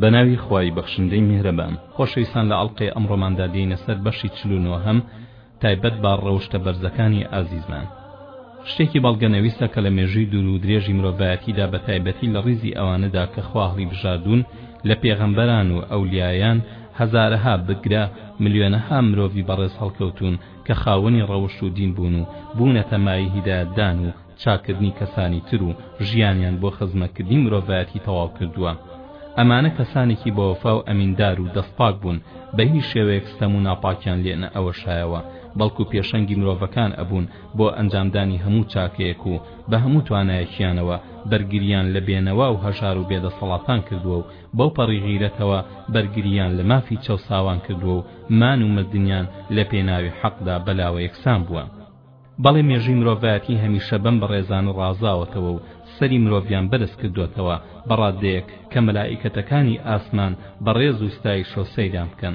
بەناوی خوای بەخشندەی میهرەبان خۆشەویستان لە ئەڵقەی ئەمڕۆماندا دێینە سەر بەشی چل و نۆهەم تایبەت بە ڕەوشتە بەرزەکانی ئازیزمان شتێکی بەڵگەنەویستە کە لە مێژووی دوور و درێژی مرۆڤایەتیدا بە تایبەتی لە ڕیزی ئەوانەدا کە خوا هەڵیبژاردوون لە پێغەمبەران و ئەولیایان هەزارەها بگرە ملیۆنەها مرۆڤی بەڕێز هەڵکەوتوون کە خاوەنی ڕەوشت و دین بوون و بوونەتە مایەی هیدایەتدان و چاککردنی کەسانی تر و ژیانیان بۆ خزمەتکردنی مرۆڤایەتی تەواو کردووە ئەمانە کەسانێکی بەوەفا و ئەمیندار و دەست پاک بوون بەهیچ شێوەیەک ستەم و ناپاکیان لێ نە ئەوەشایەوە بەڵکو پێشەنگی مرۆڤەکان ئەبوون بۆ ئەنجامدانی هەموو چاکەیەک و بە هەموو توانایەکیانەوە بەرگریان لە بێنەوا و هەژار و بێدەسەڵاتان کردووە و بەوپەڕی غیرەتەوە بەرگریان لە مافی چەوساوان کردووە و مان و مردنیان لە پێناوی حەقدا بەلاوە یەکسان بووە بەڵێ مێژووی مرۆڤایەتی هەمیشە بەم بەڕێزانە ڕازاوەتەوە و سەری مرۆڤیان بەرز کردۆتەوە بە ڕادەیەک کە مەلائیکەتەکانی ئاسمان بە ڕێز و ستایش و سەیریان بکەن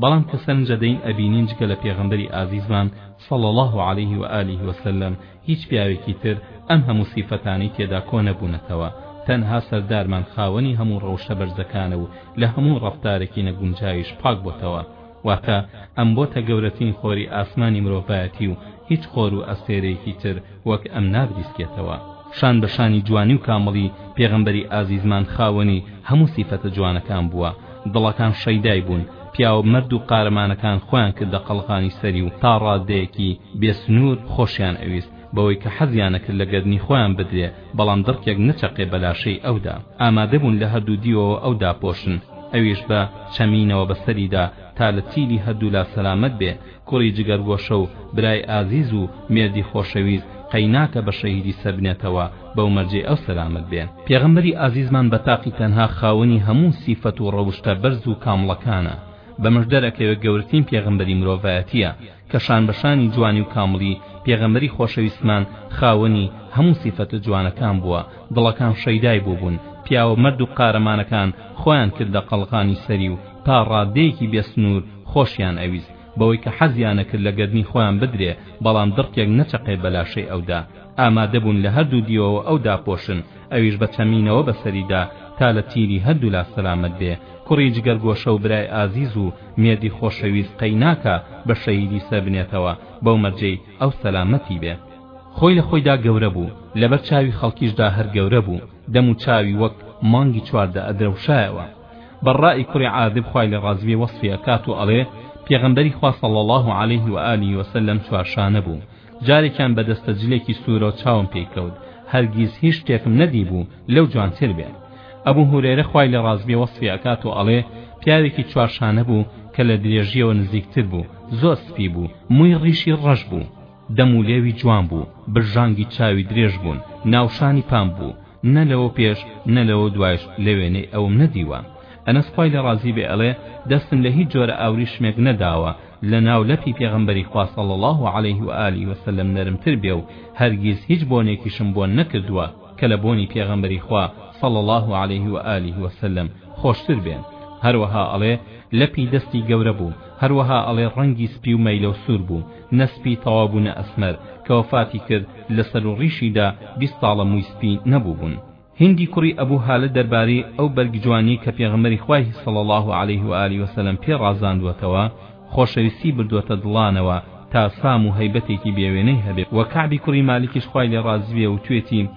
بەڵام کە سەرنجە دەین ئەبینین جگە لە پێغەمبەری ئازیزمان صلی الله علیه و آله وسلم هیچ پیاوێکی تر ئەم هەموو سیفەتانەی تێدا کۆ نەبوونەتەوە تەنها سەردارمان خاوەنی هەموو ڕەوشتە بەرزەکانە و لە هەموو ڕەفتارێکی نەگونجاویش پاک بۆتەوە واتە ئەم بۆتە گەورەترین خۆری ئاسمانی مرۆڤایەتی و هیچ خۆر و ئەستێرەیەکی تر وەک ئەم نابریسکێتەوە. شان بە شانی جوانی و کامڵی، پێغەمبەری ئازیزمان خاوەنی هەموو سیفەتە جوانەکان بووە، دڵەکان شەیدای بوون، پیاوە مەرد و قارەمانەکان خۆیان کردە قەڵغانی سەری و تا ڕاددەیەکی بێ سنوور خۆشیان ئەویست، بەوەی کە حەزیان ئەکرد لە گەردنی خۆیان بدرێ، بەڵام دڕکێک نەچەقێ بە لاشەی ئەودا، ئامادەبوون لە هەردوو دیوەوە ئەو داپۆشن، ئەویش بە چەمینەوە بە سەریدا تا لە تیلی هەردوولا سەلامەت بێ، کوڕی جگەرگۆشە و برای ئازیز و مێردی خۆشەویست قەیناکە بە شەهیدی سەربنێتەوە، بەو مەرجەی ئەو سەلامەت بێ. پێغەمبەری ئازیزمان بە تاقی تەنها خاوەنی هەموو سیفەت و ڕەوشتە بەرز و کامڵەکانە، بەمەش دەرئەکەوێ گەورەترین پێغەمبەری مرۆڤایەتییە، کە شانبەشانی جوانی و کامڵی پێغەمبەری خۆشەویستمان خاوەنی هەموو سیفەتە جوانەکان بووە، دڵەکان شەیدای بووبوون، پیاوە مەرد و قارەمانەکان خۆیان کردە قەڵغانی سەری و تا ڕاددەیەکی بێ سنوور خۆشیان ئەویست، بەوەی کە حەزیانەکرد لە گەردنی خۆیان بدرێ، بەڵام دڕکێک نەچەقێ بە لاشەی ئەودا، ئامادەبوون لە هەردوو دیوەوە ئەو داپۆشن، ئەویش بە چەمینەوە بەسەریدا تا لە تیری هەردوولا سەلامەت بێ، کوڕی جگەرگۆشە و برای ئازیز و مێردی خۆشەویست قەی ناکا بە شەهیدی سەر بنێتەوە بەو مەرجەی ئەو سەلامەتی بێ. خۆی لە خۆیدا گەورە بوو، لەبەر چاوی خەڵکیشدا هەر گەورە بوو، دەم و چاوی وەک مانگی چوار دەئەدرەوشایەوە. بەڕڕا ی کوڕی عازب خوای لێ ڕازی بێ وەسفی ئەکات و ئەڵێ، پێغەمبەری خوا صلی اللە علیه و آله و سلم چوارشانە بوو، جارێکیان بە دەستە جلێکی سوورەوە چاوم پێی کەوت هەرگیز هیچ شتێکم نەدیبوو لەو جوانتر بێ ئەبوو هورێرە خوای لە ڕازبێ وەسفی ئەکات و ئەڵێ پیاوێکی چوارشانە بوو کە لە درێژیەوە نزیکتر بوو زۆر سپی بوو مووی ڕیشی ڕەش بوو دەم و لێوی جوان بوو برژانگی چاوی درێژ بوون ناوشانی پام بوو نە لەوە پێش نە لەوە دوایش لە وێنەی ئەوم نەدیوە ئەنەس خوای لێ ڕازی بێ ئەڵێ دەستم لە هیچ جۆرە ئاوریشمێک نەداوە لە ناو لەپی پێغەمبەری خوا صلی اللە علیه و آله و سلم نەرمتر بێ و هەرگیز هیچ بۆنێکیشم بۆن نەکردووە کە لە بۆنی پێغەمبەری خوا صلی اللە علیه و آله و سلم خۆشتر بێ هەروەها ئەڵێ لەپی دەستی گەورە بوو هەروەها ئەڵێ ڕەنگی سپی و مەیلەو سوور بوو نە سپی تەواو بوو نە ئەسمەر کە وەفاتی کرد لە سەر و ڕیشیدا بیست تاڵە مووی سپی نەبووبوون هیندی کوڕی ئەبو هالە دەربارەی ئەو بەرگ جوانیەی کە پێغەمبەری خوای صلی اللە علیه و آله وسلم پێ ڕازاندووەتەوە خۆشەویستی بردووەتە دڵانەوە تا سام و هەیبەتێکی بێ وێنەی هەبێ وە کەعبی کوڕی مالیکیش خوای لێ ڕازی بێ وتوێتی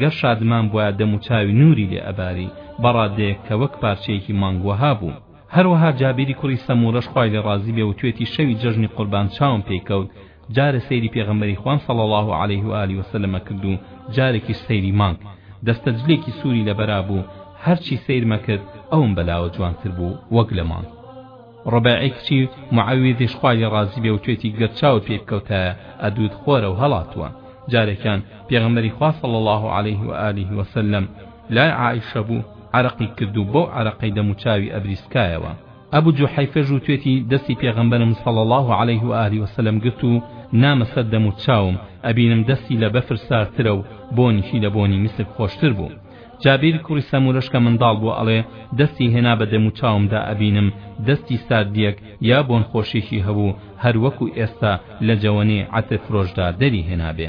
گەر شادمان بوایە دەموچاوی نووری لێ ئەباری بە ڕادەیەک کە وەک پارچەیەکی مانگ وەها بوو هەروەها جابیری کوڕی سەمورەش خوای لێ ڕازی بێ وتوێتی شەوی جەژنی قوربان چاوم پێی کەوت جارێ سەیری پێغەمبەری خوام صلی اللە علیه و آله وسلم ئەکرد و جارێکیش سەیری مانگ دەستەجلێکی سووری لەبەرا بوو هەرچی سەیرمە کرد ئەوم بەلاوە جوانتر بوو وەک لە مانگ ڕباعی کچی معەویدیش خوای لێ ڕازی بێ وتوێتی گەر چاوت پێ بکەوتایە ئەدوت خۆرە و هەڵاتووە جارێکیان پێغەمبەری خوا صلی اللە علیه و آله وسلم لای عائیشە بوو عەرەقی کرد و بەو عەرەقەی دەموچاوی ئەبریسکایەوە ئەبو جوحەیفە ژووتێتی دەستی پێغەمبەرم صلی اللە علیه و آله وسلم گرت و نامە سەر دەموچاوم ئەبینم دەستی لە بەفر ساردترە و بۆنیشی لە بۆنی میسک خۆشتر بوو جابیر کوڕی سەمورەش کە منداڵ بوو ئەڵێ دەستی هێنا بە دەموچاومدا ئەبینم دەستی ساردیەک یا بۆن خۆشێکی هەبوو هەروەکو ئێستا لە جەوەنەی عەتر فرۆشدا دەری هێنابێ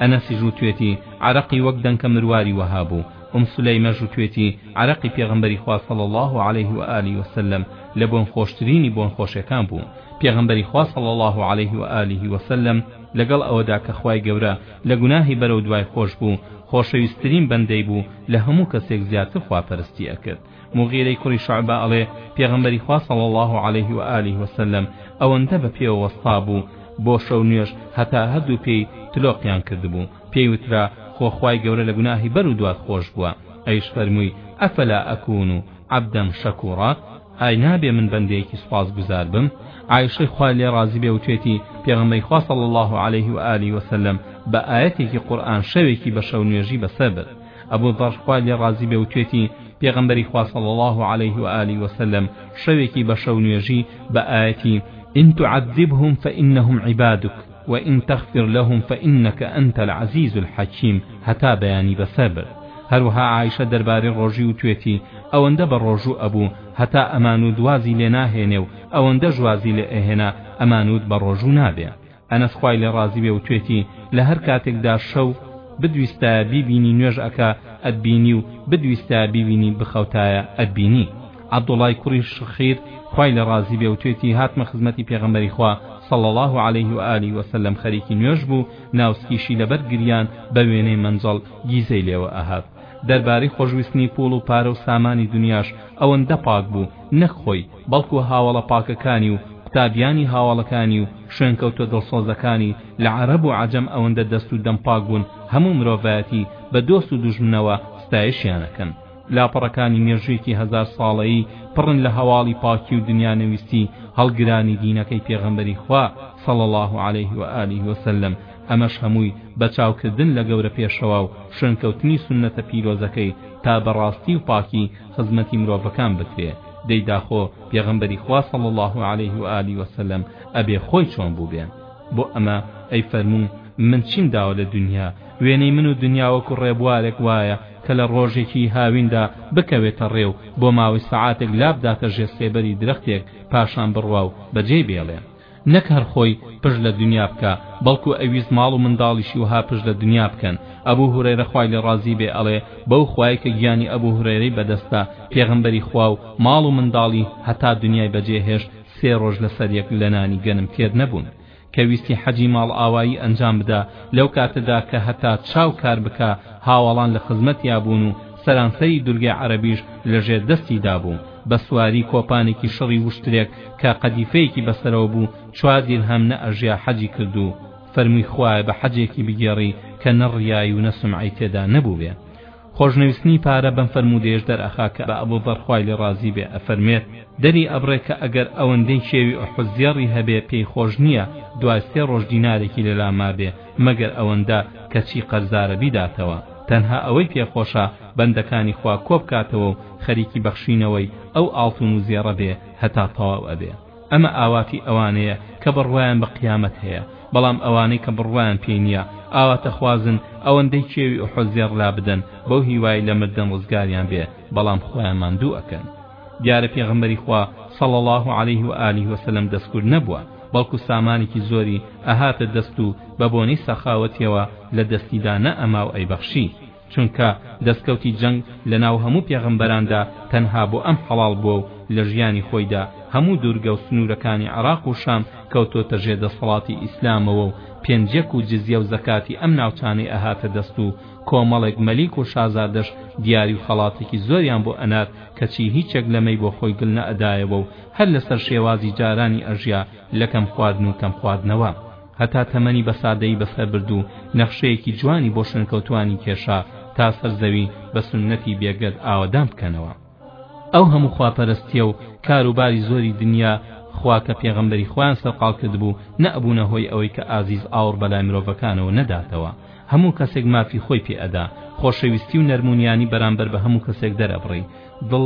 ئەنەسیش وتوێتی، عەرەقی وەک دەنکە مرواری وەها بوو، ئوم سولەیمەش وتوێتی، عەرەقی پێغەمبەری خوا صلی اللە علیه و آله و سلم لە بۆن خۆشترینی بۆن خۆشەکان بوو، پێغەمبەری خوا صلی اللە علیه و آله و سلم لەگەڵ ئەوەدا کە خوای گەورە لە گوناهی بەرەو دوای خۆش بوو، خۆشەویستترین بەندەی بوو لە هەموو کەسێک زیاتر خواپەرستی ئەکرد. موغیرەی کوڕی شوعبە ئەڵێ، پێغەمبەری خوا صلی اللە علیه و آله و سلم ئەوەندە بە پێوە وەستابوو بۆ شەو نوێژ هەتا هەردوو پێی تلۆقیان کردبوو، پێی وترا، خۆ خوای گەورە لە گوناهی بەر و دوات خۆش بووە، ئەویش فەرمووی، افلا اکون عبدا شکورا، ئای نابێ من بەندەیەکی سوپاس گوزار بم؟ عائیشەی خوای لێ ڕازی بێ وتوێتی، پێغەمبەری خوا صلی اللە علیه و آله و سلم بە ئایەتێکی قورئان شەوێکی بە شەو نوێژی بەسەر برد، ئەبو زەڕ خوای لێ ڕازی بێ وتوێتی، پێغەمبەری خوا صلی اللە علیه و آله و سلم شەوێکی بە شەو نوێژی بە ئایەتی، ان تعذبهم فانهم عبادک و ان تغفر لهم فانک انت العزیز الحکیم، هەتا بەیانی بەسەر برد. هەروەها عائیشە دەربارەی ڕۆژی وتوێتی، ئەوەندە بە ڕۆژوو ئەبوو هەتا ئەمانوت وازی لێ ناهێنێ و ئەوەندەش وازی لێ ئەهێنا ئەمانوت بە ڕۆژوو نابێ. ئەنەس خوای لێ ڕازی بێ وتوێتی لە هەر کاتێکدا شەو بدویستایە بیبینی نوێژ ئەکا ئەتبینی و بدویستایە بیبینی بخەوتایە ئەتبینی عەبدوڵای کوڕی شخیر خوای لێ ڕازی بێ وتوێتی هاتمە خزمەتی پێغەمبەری خوا صلی الله علیه و آله وسلم خەریکی نوێژ بوو ناوسکیشی لەبەر گریان بە وێنەی مەنجەڵ گیزەی لێوە ئەهات دەربارەی خۆشویستنی پوڵ و پارە و سامانی دنیاش ئەوەندە پاک بوو نەک خۆی بەڵکو هاوەڵە پاکەکانی و قوتابیانی هاوەڵەکانی و شوێنکەوتە دڵسۆزەکانی لە عەرەب و عەجەم ئەوەندە دەست و دەم پاک بوون هەموو مرۆڤایەتی بە دۆست و دوژمنەوە ستایشیان ئەکەن. لاپەڕەکانی مێژوویەکی هەزار ساڵەیی پڕن لە هەواڵی پاکی و دنیانەویستی هەڵگرانی دینەکەی پێغەمبەری خوا صلی اللە علیه و آله و سلم ئەمەش هەمووی بە چاوکردن لە گەورە پێشەوا و شوێنکەوتنی سوننەتە پیرۆزەکەی تا بە ڕاستی و پاکی خزمەتی مرۆڤەکان بکرێ دەی داخۆ پێغەمبەری خوا صلی الله علیه و آله و سلم ئەبێ خۆی چۆن بووبێ بۆ ئەمە ئەی فەرموو من چیم داوە لە دنیا وێنەی من و دنیا وەکو ڕێبوارێک وایە کە لە ڕۆژێکی هاویندا بکەوێتە ڕێ و بۆ ماوەی سەعاتێک لابداتە ژێر سێبەری درەختێک پاشان بڕوا و بەجێی بێڵێ نەک هەر خۆی پشت لە دنیا بکا بەڵکو ئەویست ماڵ و منداڵیشی وەها پشت لە دنیا بکەن ئەبو هورەیرە خوای لێ ڕازی بێ ئەڵێ بەو خوایەی کە گیانی ئەبو هورەیرەی بەدەستە پێغەمبەری خوا و ماڵ و منداڵی هەتا دنیای بەجێ هێشت سێ ڕۆژ لەسەر یەک لە نانی گەنم تێر نەبوون کە ویستی حەجی ماڵئاوایی ئەنجام بدا لەو کاتەدا کە هەتا چاو کار بکا هاوەڵان لە خزمەتیا بوون و سەرانسەری دورگەی عەرەبیش لە ژێر دەستی دابوو بە سواری کۆپانێکی شڕی وشترێک کە قەدیفەیەکی بەسەرەوە بوو چوار دیرهەم نە ئەژیا حەجی کرد و فەرمووی خوایە بە حەجێکی بگێڕی کە نە ڕیای و نە سومعەی تێدا نەبووبێ خۆشنەویستنی پارە بەم فەرموودەیەش دەرئەخا کە بە ئەبوزەڕ خوای لێ ڕازی بێ ئەفەرموێت دەری ئەبڕێ کە ئەگەر ئەوەندەی کێوی ئوحود زێڕی هەبێ پێی خۆش نییە دوای سێ ڕۆژ دینارێکی لە لا مابێ مەگەر ئەوەندە کەچی قەرزارە بیداتەوە تەنها ئەوەی پێ خۆشە بەندەکانی خوا کۆ بکاتەوە و خەریکی بەخشینەوەی ئەو ئاڵتون و زێڕە بێ هەتا تەواو ئەبێ ئەمە ئاواتی ئەوانەیە کە بڕوایان بە قیامەت هەیە بەڵام ئەوانەی کە بڕوایان پێی نییە ئاواتەخوازن ئەوەندەی کێوی ئوحود زێڕ لابدەن بەو هیوای لە مردن ڕزگاریان بێ بەڵام خۆیان ماندوو ئەکەن دیارە پێغەمبەری خوا صلی الله علیه و آله و سلم دەستکورد نەبووە بەڵکو سامانێکی زۆری ئەهاتە دەست و بە بۆنەی سەخاوەتیەوە لە دەستیدا نەئەما و ئەیبەخشی چونکە دەسکەوتی جەنگ لەناو هەموو پێغەمبەراندا تەنها بۆ ئەم حەڵاڵ بووە و لە ژیانی خۆیدا هەموو دوورگە و سنوورەکانی عێراق و شام کەوتۆتە ژێر دەسەڵاتی ئیسلامەوە و پێنجیەک و جزیە و زەکاتی ئەم ناوچانەی ئەهاتە دەست و کۆمەڵێک مەلیک و شازادەش دیاری و خەڵاتێکی زۆریان بۆ ئەنارد کەچی هیچێک لەمەی بۆ خۆی گل نەئەدایەوە و هەر لەسەر شێوازی جارانی ئەژیا لە کەم خواردن و کەم خواردنەوە هەتا تەمەنی بە سادەیی بەسەر برد و نەخشەیەکی جوانی بۆ شوێنکەوتووانی کێشا تا سەر زەوی بە سوننەتی بێگەرد ئاوەدان بکەنەوە ئەو هەموو خواپەرستییە و کار و باری زۆری دنیا خوا کە پێغەمبەری خۆیان سەرقاڵ کردبوو نەئەبوونە هۆی ئەوەی کە ئازیز ئاوڕ بەلای مرۆڤەکانەوە نەداتەوە هەموو کەسێک مافی خۆی پێ ئەدا خۆشەویستی و نەرم و نیانی بەرامبەر بە هەموو کەسێک دەرئەبڕی دڵ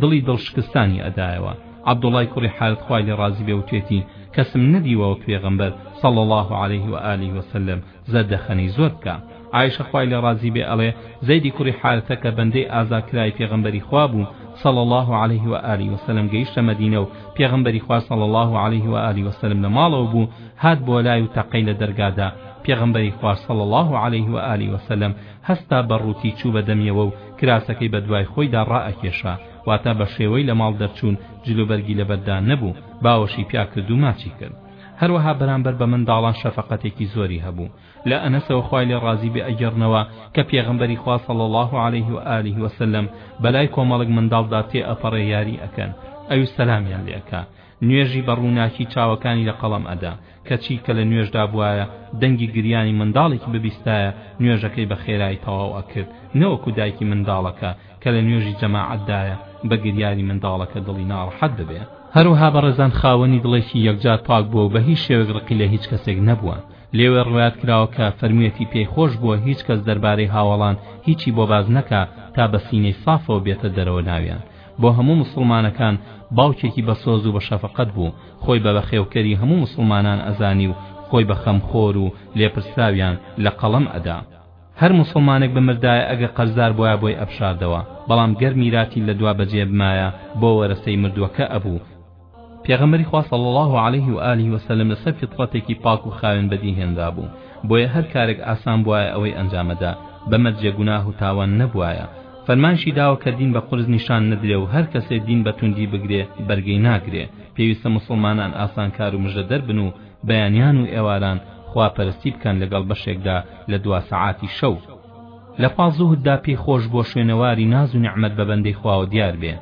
دڵی دڵشکستانی ئەدایەوە عەبدوڵای کوڕی حارث خوای لێ ڕازی بێ وتوێتی کەسم نەدیوە وەک پێغەمبەر صلی الله علیه و آله وسلم زەردەخەنەی زۆر بکا عائشە خوای لێ ڕازی بێ ئەڵێ زەیدی کوڕی حارثە کە بەندەی ئازاکرای پێغەمبەری خوا بوو صلی الله علیه و آله وسلم گەیشتە مەدینە و پێغەمبەری خوا صلی الله علیه و آله وسلم لە ماڵەوە بوو هات بۆ لای و تەقەی لە دەرگادا پێغەمبەری خوا صلی الله علیه و آله وسلم هەستا بە ڕووتی چوو بە دەمیەوە و کراسەکەی بە دوای خۆیدا ڕائەکێشا، واتە بە شێوەی لە ماڵ دەرچوون جلوبەرگی لەبەردا نەبوو، باوەشی پیا کرد و ماچی کرد. هەروەها بەرامبەر بە منداڵان شەفەقەتێکی زۆری هەبوو. لە ئەنەسەوە خوای لێ ڕازی بێ ئەگێڕنەوە کە پێغەمبەری خوا صلی اللە علیه و آله و سلم بەلای کۆمەڵک منداڵدا تێ ئەپەڕێ یاری ئەکەن ئەویش سەلامیان لێ ئەکا نوێژی بە ڕووناکی چاوەکانی لە قەڵەم ئەدا، کەچی کە لە نوێژدا بوایە دەنگی گریانی منداڵێکی ببیستایە نوێژەکەی بە خێرایی تەواو ئەکرد نەوەکو دایکی منداڵەکە کە لە نوێژی جەماعەتدایە بە گریانی منداڵەکە دڵی ناڕەحەت ببێ. هەروەها بەڕێزان خاوەنی دڵێکی یەکجار پاک بووە و بە هیچ شێوەک ڕقی لە هیچ کەسێک نەبووە، لێوێ ڕوایەت کراوە کە فەرموویەتی پێی خۆش بووە هیچ کەس دەربارەی هاوەڵان هیچی بۆ باس نەکا تا بە سینەی سافەوە بێتە دەرەوە ناویان بۆ هەموو موسڵمانەکان باوکێکی بە سۆز و بە شەفەقەت بوو خۆی بە بەخێوکەری هەموو موسڵمانان ئەزانی و خۆی بە خەمخۆر و لێپرسراویان لە قەڵەم ئەدا هەر موسڵمانێک بمردایە ئەگە قەرزار بوایە بۆی ئەبژاردەوە بەڵام گەر میراتی لە دوا بەجێ بمایە بۆ وەرەسەی مردووەکە ئەبوو پێغەمبەری خوا صلی اللە علیه و آله و سلم لەسەر فیتڕەتێکی پاک و خاوێن بەدی هێنرابوو بۆیە هەر کارێک ئاسان بوایە ئەوەی ئەنجامەدا بە مەرجێ گوناه و تاوان نەبوایە فەرمانشی داوە کە دین بە قورس نیشان نەدرێ و هەر کەسێ دین بە توندی بگرێ بەرگەی ناگرێ پێویستە موسڵمانان ئاسانکار و مژدەدەر بن و بەیانیان و ئێواران خوا پەرستی بکەن لەگەڵ بەشێکدا لە دوا سەعاتی شەو لە پاڵ زوهددا پێی خۆش بووە شوێنەواری ناز و نیعمەت بە بەندەی خواوە دیار بێ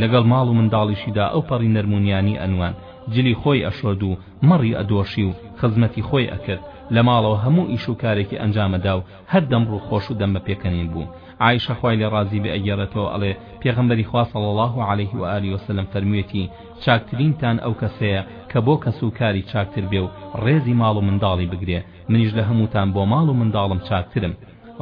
لەگەڵ ماڵ و منداڵیشیدا ئەو پەڕی نەرم و نیانی ئەنواند جلی خۆی ئەشۆرد و مەڕی ئەدۆشی و خزمەتی خۆی ئەکرد لە ماڵەوە هەموو ئیش و کارێکی ئەنجام ئەدا و هەر دەم ڕوو خۆش و دەم بە پێکەنین بوو عائیشە خوای لێ ڕازی بێ ئەگێڕێتەوە ئەڵێ پێغەمبەری خوا صلی الله علیه و آله وسلم فەرموویەتی چاکترینتان ئەو کەسەیە کە بۆ کەس و کاری چاکتر بێ و ڕێزی ماڵ و منداڵی بگرێ منیش لە هەمووتان بۆ ماڵ و منداڵم چاکترم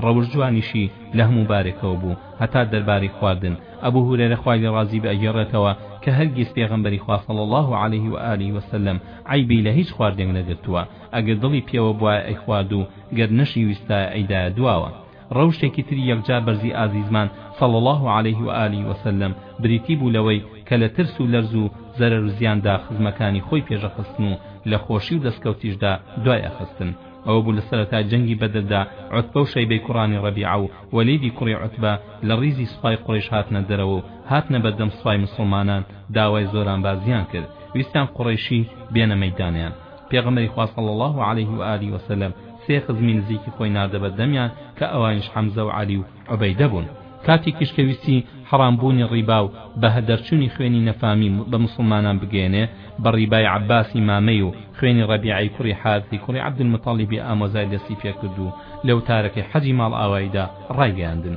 ڕەوشت جوانیشی لە هەموو بارێکەوە بوو هەتا دەربارەی خواردن ئەبو هورێرە خوای لێ ڕازی بێ ئەگێڕێتەوە کە هەرگیز پێغەمبەری خوا صلی اللە علیه و آله و سلم عەیبی لە هیچ خواردنێک نەگرتووە ئەگەر دڵی پێوە بوایە ئەیخوارد و گەر نەشیویستایە ئەیدایە دواوە ڕەوشتێکی تری یەکجار بەرزی ئازیزمان صلی اللە علیه و آله و سلم بریتی بوو لەوەی کە لە ترس و لەرز و زەرەر و زیاندا خزمەکانی خۆی پێش ئەخستن و لە خۆشی و دەسکەوتیشدا دوای ئەخستن ئەوە بوو لە سەرەتای جەنگی بەدردا عوتبە و شەیبەی کوڕانی ڕەبیعە و وەلیدی کوڕی عوتبە لە ڕیزی سوپای قوڕەیش هاتنە دەرەوە و هاتنە بەردەم سوپای موسڵمانان داوای زۆرانبازیان کرد ویستیان قوڕەیشی بێنە مەیدانیان پێغەمبەری خوا صلی اللە علیه و آله و سلم سێ خزمی نزیکی خۆی ناردە بەر دەمیان کە ئەوانیش حەمزە و عەلی و عوبەیدە بوون کاتێکیش کە ویستی حەڕام بوونی ڕیبا و بەهە دەرچوونی خوێنی نەفامی بە موسڵمانان بگەیەنێ بە ڕیبای عەباسی مامەی و خوێنی ڕەبیعەی کوڕی حارثی کوڕی عەبدولموتەڵیبی ئامۆزای دەستی پێکرد و لە وتارەکەی حەجی ماڵئاواییدا ڕایگەیاندن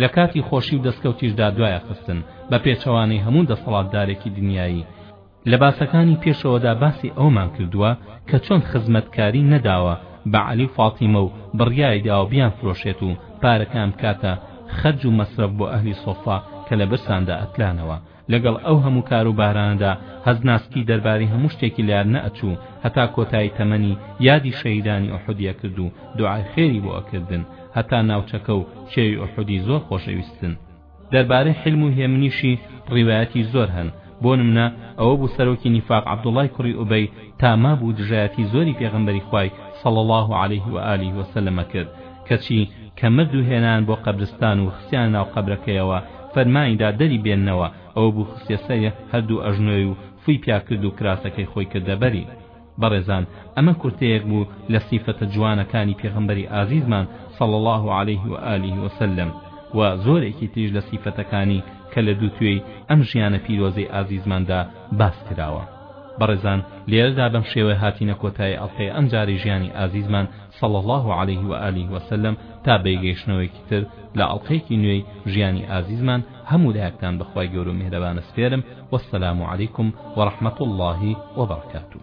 لە کاتی خۆشی و دەستکەوتیشدا دوایە خستن بە پێچەوانەی هەموو دەسەڵاتدارێکی دنیایی لە باسەکانی پێشەوەدا باسی ئەوەمان کردووە کە چۆن خزمەتکاری نەداوە بە عەلی و فاتیمە و بڕیاری داوە بیانفرۆشێت و پارەکان بکاتە خەرج و مەسرەف بۆ ئەهلی سوفە کە لە برساندا ئەتلانەوە لەگەڵ ئەو هەموو کاروبارانەدا هەزناسکی دەربارەی هەموو شتێکی لار نەئەچوو هەتا کۆتایی تەمەنی یادی شەهیدانی ئوحودی ئەکرد و دوعای خێری بۆ ئەکردن هەتا ناوچەکە و چێوی ئوحودی زۆر خۆش ئەویستن دەربارەی حیلم و هێمنیشی ڕیوایەتی زۆر هەن بۆ نمونە ئەوە بوو سەرۆکی نیفاق عەبدوڵای کوڕی ئوبەی تا مابوو دژایەتی زۆری پێغەمبەری خوای صلی اللە علیه و آله و سلم کرد کەچی کە مرد و هێنایان بۆ قەبرستان و خستیانە ناو قەبرەکەیەوە فەرمانی دا دەری بێننەوە ئەوە بوو خستیە سەر هەردوو ئەژنۆی و فووی پیا کرد و کراسەکەی خۆی کردە بەری بەڕێزان ئەمە کورتەیەک بوو لە سیفەتە جوانەکانی پێغەمبەری ئازیزمان صلی اللە علیه و آله و سلم و زۆرێکی تریش لە سیفەتەکانی کە لە دوو توێی ئەم ژیانە پیرۆزەی ئازیزماندا باس کراوە بەڕێزان لێرەدا بەم شێوەیە هاتینە کۆتایی ئەڵقەی ئەم جارەی ژیانی ئازیزمان صلی اللە علیه و آله و سلم تا بەیگەیشتنەوەیەکی تر لە ئەڵقەیەکی نوێی ژیانی ئازیزمان هەموو لایەکتان بە خوای گەورەو میهرەبان ئەسپێرم والسلام علیکم ورحمەتوڵڵاهی وبەڕەکاتوو.